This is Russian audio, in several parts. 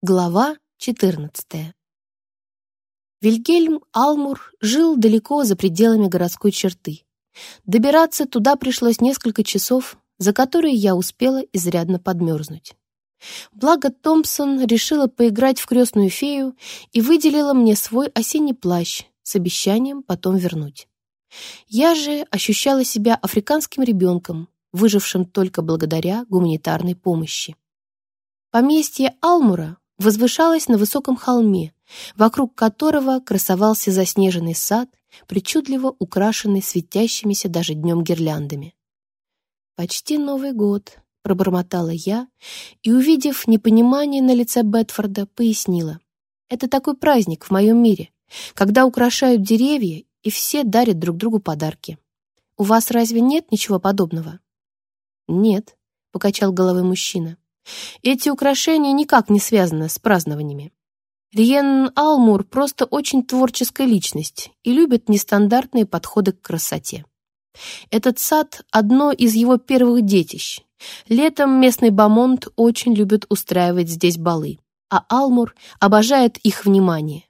Глава 14. Вильгельм Алмур жил далеко за пределами городской черты. Добираться туда пришлось несколько часов, за которые я успела изрядно подмерзнуть. Благо Томпсон решила поиграть в крестную фею и выделила мне свой осенний плащ с обещанием потом вернуть. Я же ощущала себя африканским ребенком, выжившим только благодаря гуманитарной помощи. Поместье Алмура возвышалась на высоком холме, вокруг которого красовался заснеженный сад, причудливо украшенный светящимися даже днем гирляндами. «Почти Новый год», — пробормотала я и, увидев непонимание на лице Бетфорда, пояснила. «Это такой праздник в моем мире, когда украшают деревья и все дарят друг другу подарки. У вас разве нет ничего подобного?» «Нет», — покачал головой мужчина. Эти украшения никак не связаны с празднованиями. Риен Алмур просто очень творческая личность и любит нестандартные подходы к красоте. Этот сад — одно из его первых детищ. Летом местный бамонт очень любит устраивать здесь балы, а Алмур обожает их внимание.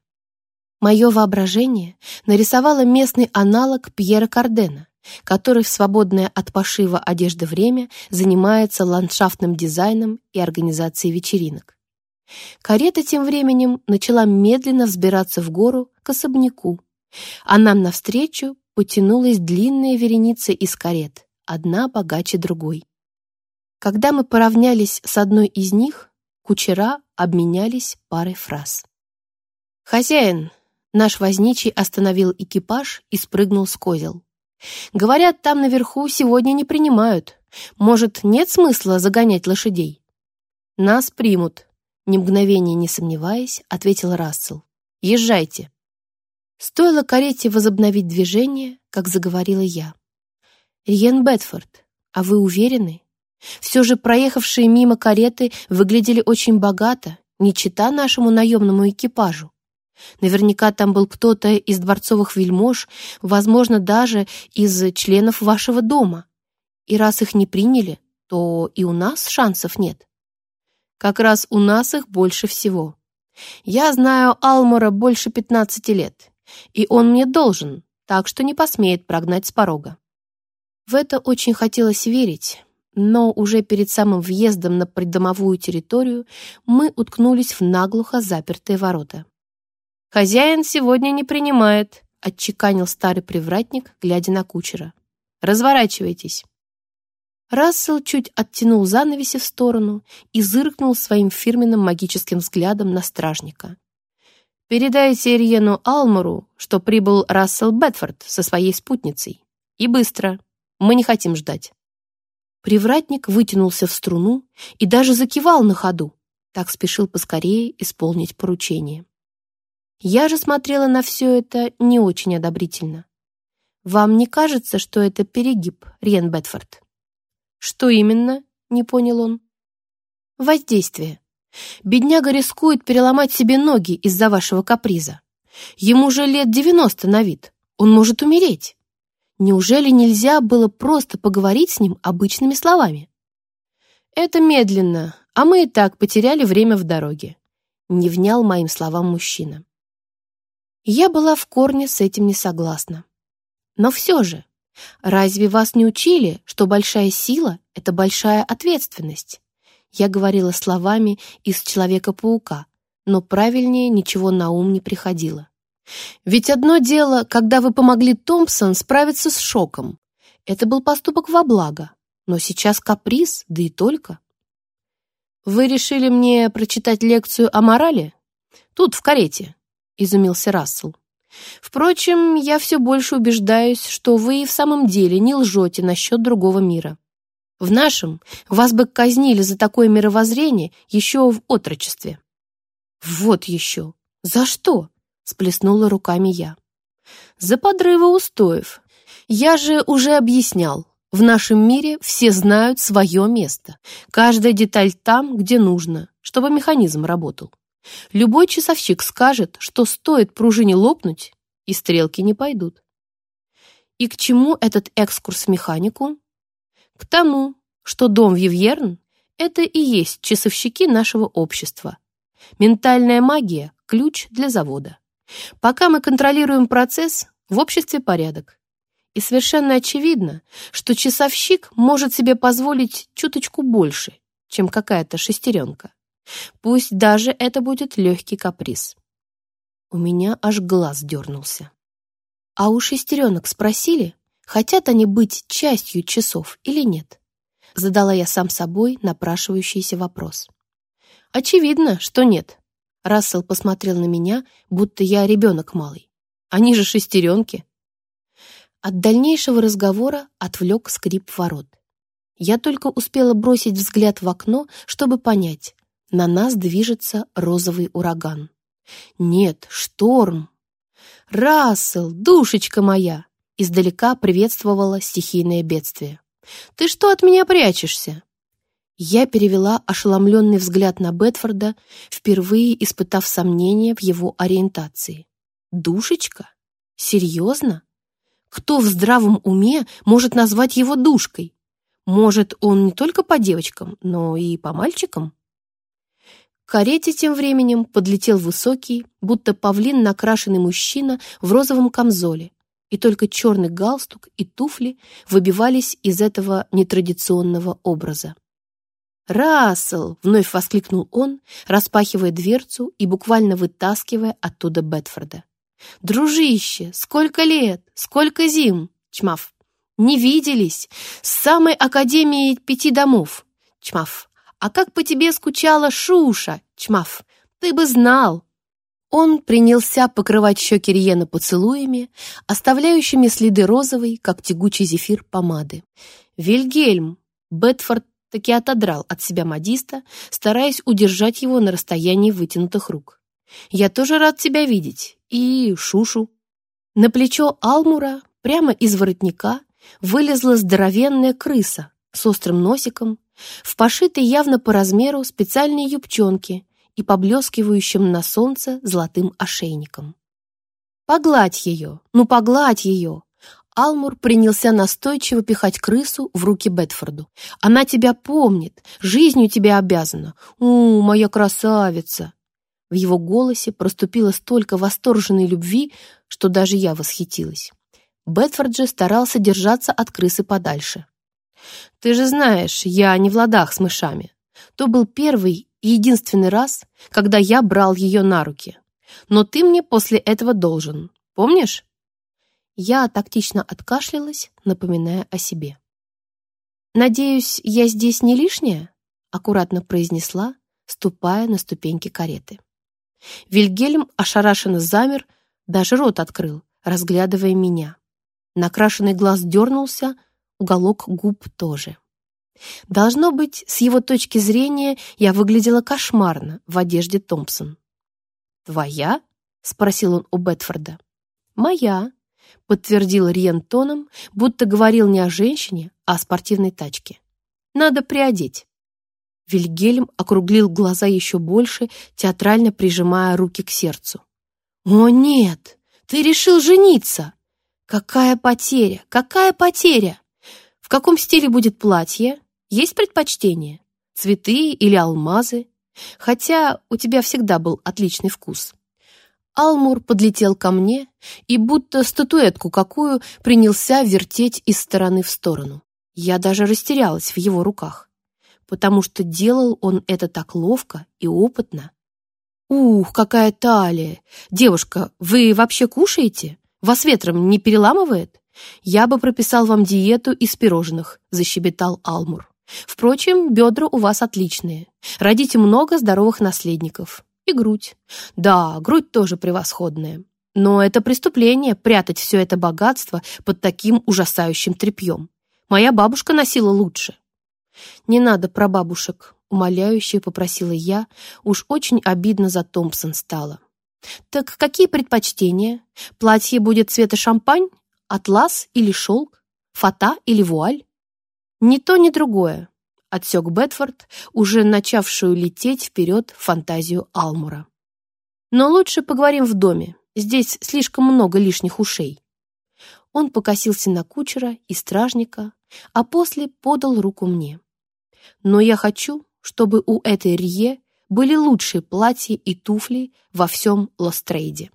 Мое воображение нарисовало местный аналог Пьера Кардена, который в свободное от пошива одежды время занимается ландшафтным дизайном и организацией вечеринок. Карета тем временем начала медленно взбираться в гору к особняку, а нам навстречу потянулась длинная вереница из карет, одна богаче другой. Когда мы поравнялись с одной из них, кучера обменялись парой фраз. «Хозяин!» Наш возничий остановил экипаж и спрыгнул с козел. Говорят, там наверху сегодня не принимают. Может, нет смысла загонять лошадей? Нас примут, ни мгновения не сомневаясь, ответил Рассел. Езжайте. Стоило карете возобновить движение, как заговорила я. Риен Бетфорд, а вы уверены? Все же проехавшие мимо кареты выглядели очень богато, не чита нашему наемному экипажу. Наверняка там был кто-то из дворцовых вельмож, возможно, даже из членов вашего дома. И раз их не приняли, то и у нас шансов нет. Как раз у нас их больше всего. Я знаю Алмора больше 15 лет, и он мне должен, так что не посмеет прогнать с порога. В это очень хотелось верить, но уже перед самым въездом на придомовую территорию мы уткнулись в наглухо запертые ворота. «Хозяин сегодня не принимает», — отчеканил старый привратник, глядя на кучера. «Разворачивайтесь». Рассел чуть оттянул занавеси в сторону и зыркнул своим фирменным магическим взглядом на стражника. «Передайте Ирьену Алмору, что прибыл Рассел Бетфорд со своей спутницей. И быстро. Мы не хотим ждать». Привратник вытянулся в струну и даже закивал на ходу. Так спешил поскорее исполнить поручение. Я же смотрела на все это не очень одобрительно. «Вам не кажется, что это перегиб, Риен Бетфорд?» «Что именно?» — не понял он. «Воздействие. Бедняга рискует переломать себе ноги из-за вашего каприза. Ему же лет девяносто на вид. Он может умереть. Неужели нельзя было просто поговорить с ним обычными словами?» «Это медленно, а мы и так потеряли время в дороге», — не внял моим словам мужчина. Я была в корне с этим не согласна. Но все же, разве вас не учили, что большая сила — это большая ответственность? Я говорила словами из «Человека-паука», но правильнее ничего на ум не приходило. Ведь одно дело, когда вы помогли Томпсон справиться с шоком. Это был поступок во благо, но сейчас каприз, да и только. Вы решили мне прочитать лекцию о морали? Тут, в карете изумился Рассел. Впрочем, я все больше убеждаюсь, что вы и в самом деле не лжете насчет другого мира. В нашем вас бы казнили за такое мировоззрение еще в отрочестве. Вот еще. За что? Сплеснула руками я. За подрывы устоев. Я же уже объяснял. В нашем мире все знают свое место. Каждая деталь там, где нужно, чтобы механизм работал. Любой часовщик скажет, что стоит пружине лопнуть, и стрелки не пойдут. И к чему этот экскурс в механику? К тому, что дом Вивьерн — это и есть часовщики нашего общества. Ментальная магия – ключ для завода. Пока мы контролируем процесс, в обществе порядок. И совершенно очевидно, что часовщик может себе позволить чуточку больше, чем какая-то шестеренка. Пусть даже это будет легкий каприз. У меня аж глаз дернулся. А у шестеренок спросили, хотят они быть частью часов или нет? Задала я сам собой напрашивающийся вопрос. Очевидно, что нет. Рассел посмотрел на меня, будто я ребенок малый. Они же шестеренки. От дальнейшего разговора отвлек скрип ворот. Я только успела бросить взгляд в окно, чтобы понять, на нас движется розовый ураган. Нет, шторм. «Рассел, душечка моя!» Издалека приветствовала стихийное бедствие. «Ты что от меня прячешься?» Я перевела ошеломленный взгляд на Бетфорда, впервые испытав сомнение в его ориентации. «Душечка? Серьезно? Кто в здравом уме может назвать его душкой? Может, он не только по девочкам, но и по мальчикам?» Карете тем временем подлетел высокий, будто павлин накрашенный мужчина в розовом камзоле, и только черный галстук и туфли выбивались из этого нетрадиционного образа. «Рассел!» — вновь воскликнул он, распахивая дверцу и буквально вытаскивая оттуда Бетфорда. «Дружище, сколько лет, сколько зим!» — чмав. «Не виделись! С самой Академии пяти домов!» — чмав. «А как по тебе скучала Шуша!» — чмав. «Ты бы знал!» Он принялся покрывать щеки Риена поцелуями, оставляющими следы розовой, как тягучий зефир, помады. «Вильгельм!» Бетфорд таки отодрал от себя модиста, стараясь удержать его на расстоянии вытянутых рук. «Я тоже рад тебя видеть. И Шушу». На плечо Алмура, прямо из воротника, вылезла здоровенная крыса с острым носиком, в пошитой явно по размеру специальной юбчонке и поблескивающим на солнце золотым ошейником. «Погладь ее! Ну, погладь ее!» Алмур принялся настойчиво пихать крысу в руки Бетфорду. «Она тебя помнит, жизнью тебе обязана. У, моя красавица!» В его голосе проступило столько восторженной любви, что даже я восхитилась. Бетфорд же старался держаться от крысы подальше. «Ты же знаешь, я не в ладах с мышами. То был первый и единственный раз, когда я брал ее на руки. Но ты мне после этого должен. Помнишь?» Я тактично откашлялась, напоминая о себе. «Надеюсь, я здесь не лишняя?» — аккуратно произнесла, ступая на ступеньки кареты. Вильгельм ошарашенно замер, даже рот открыл, разглядывая меня. Накрашенный глаз дернулся, уголок губ тоже. Должно быть, с его точки зрения я выглядела кошмарно в одежде Томпсон. «Твоя?» — спросил он у Бетфорда. «Моя», подтвердил Риен тоном, будто говорил не о женщине, а о спортивной тачке. «Надо приодеть». Вильгельм округлил глаза еще больше, театрально прижимая руки к сердцу. «О, нет! Ты решил жениться! Какая потеря! Какая потеря! В каком стиле будет платье? Есть предпочтение? Цветы или алмазы? Хотя у тебя всегда был отличный вкус». Алмур подлетел ко мне и будто статуэтку какую принялся вертеть из стороны в сторону. Я даже растерялась в его руках, потому что делал он это так ловко и опытно. «Ух, какая талия! Девушка, вы вообще кушаете? Вас ветром не переламывает? Я бы прописал вам диету из пирожных», — защебетал Алмур. «Впрочем, бедра у вас отличные. Родите много здоровых наследников. И грудь. Да, грудь тоже превосходная. Но это преступление прятать все это богатство под таким ужасающим тряпьем. Моя бабушка носила лучше. Не надо про бабушек, умоляюще попросила я, уж очень обидно за Томпсон стало. Так какие предпочтения? Платье будет цвета шампань, атлас или шелк, фата или вуаль? Ни то, ни другое отсек Бетфорд, уже начавшую лететь вперед фантазию Алмура. «Но лучше поговорим в доме. Здесь слишком много лишних ушей». Он покосился на кучера и стражника, а после подал руку мне. «Но я хочу, чтобы у этой Рье были лучшие платья и туфли во всем Лострейде.